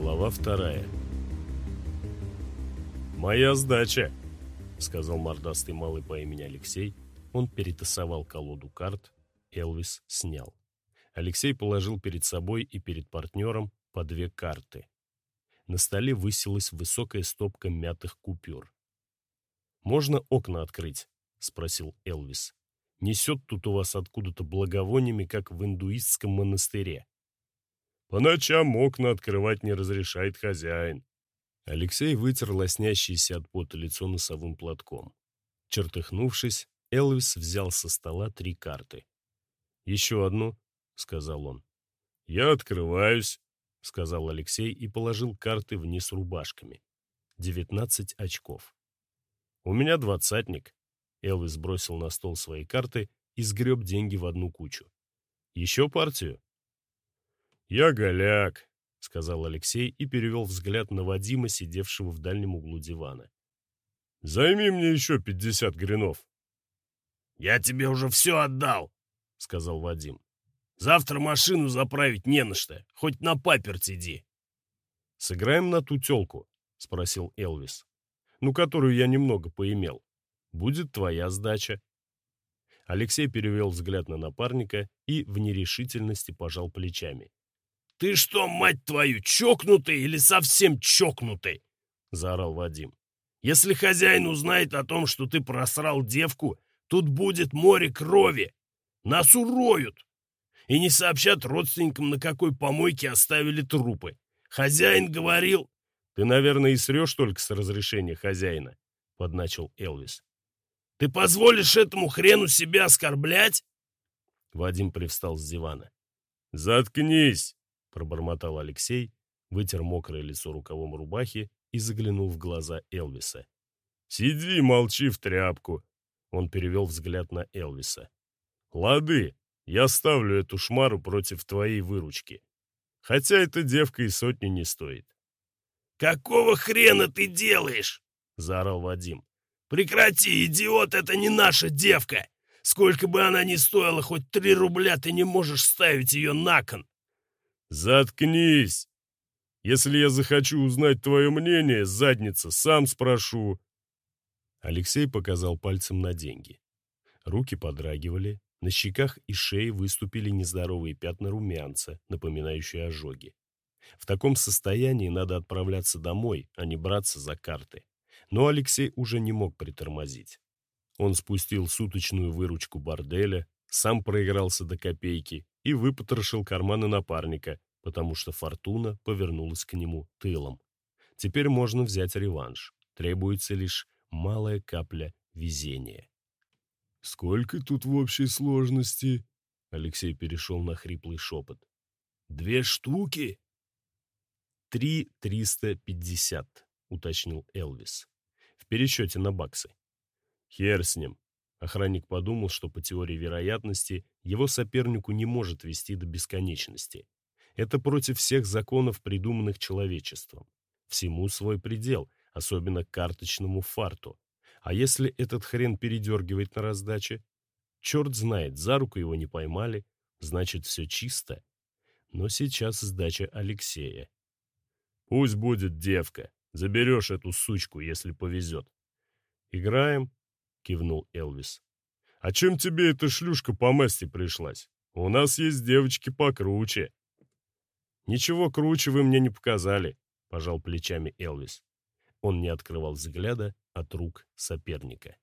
Глава вторая. «Моя сдача!» — сказал мордастый малый по имени Алексей. Он перетасовал колоду карт. Элвис снял. Алексей положил перед собой и перед партнером по две карты. На столе высилась высокая стопка мятых купюр. «Можно окна открыть?» — спросил Элвис. «Несет тут у вас откуда-то благовониями, как в индуистском монастыре». По ночам окна открывать не разрешает хозяин. Алексей вытер лоснящееся от пота лицо носовым платком. Чертыхнувшись, Элвис взял со стола три карты. «Еще одну», — сказал он. «Я открываюсь», — сказал Алексей и положил карты вниз рубашками. Девятнадцать очков. «У меня двадцатник», — Элвис бросил на стол свои карты и сгреб деньги в одну кучу. «Еще партию?» «Я голяк», — сказал Алексей и перевел взгляд на Вадима, сидевшего в дальнем углу дивана. «Займи мне еще пятьдесят гринов». «Я тебе уже все отдал», — сказал Вадим. «Завтра машину заправить не на что, хоть на паперть иди». «Сыграем на ту телку?» — спросил Элвис. «Ну, которую я немного поимел. Будет твоя сдача». Алексей перевел взгляд на напарника и в нерешительности пожал плечами. «Ты что, мать твою, чокнутый или совсем чокнутый?» — заорал Вадим. «Если хозяин узнает о том, что ты просрал девку, тут будет море крови. Нас уроют. И не сообщат родственникам, на какой помойке оставили трупы. Хозяин говорил...» «Ты, наверное, и срешь только с разрешения хозяина», — подначил Элвис. «Ты позволишь этому хрену себя оскорблять?» Вадим привстал с дивана. «Заткнись!» — пробормотал Алексей, вытер мокрое лицо рукавом рубахи и заглянул в глаза Элвиса. «Сиди, молчи в тряпку!» Он перевел взгляд на Элвиса. «Лады, я ставлю эту шмару против твоей выручки. Хотя эта девка и сотни не стоит». «Какого хрена ты делаешь?» — заорал Вадим. «Прекрати, идиот, это не наша девка! Сколько бы она ни стоила, хоть три рубля ты не можешь ставить ее на кон!» «Заткнись! Если я захочу узнать твое мнение, задница, сам спрошу». Алексей показал пальцем на деньги. Руки подрагивали, на щеках и шее выступили нездоровые пятна румянца, напоминающие ожоги. В таком состоянии надо отправляться домой, а не браться за карты. Но Алексей уже не мог притормозить. Он спустил суточную выручку борделя, сам проигрался до копейки и выпотрошил карманы напарника, потому что фортуна повернулась к нему тылом. Теперь можно взять реванш. Требуется лишь малая капля везения. «Сколько тут в общей сложности?» Алексей перешел на хриплый шепот. «Две штуки?» «Три триста пятьдесят», — уточнил Элвис. «В пересчете на баксы». «Хер с ним. Охранник подумал, что по теории вероятности его сопернику не может вести до бесконечности. Это против всех законов, придуманных человечеством. Всему свой предел, особенно карточному фарту. А если этот хрен передергивает на раздаче? Черт знает, за руку его не поймали, значит, все чисто. Но сейчас сдача Алексея. «Пусть будет девка. Заберешь эту сучку, если повезет». «Играем?» — кивнул Элвис. «А чем тебе эта шлюшка по масти пришлась? У нас есть девочки покруче». «Ничего круче вы мне не показали», — пожал плечами Элвис. Он не открывал взгляда от рук соперника.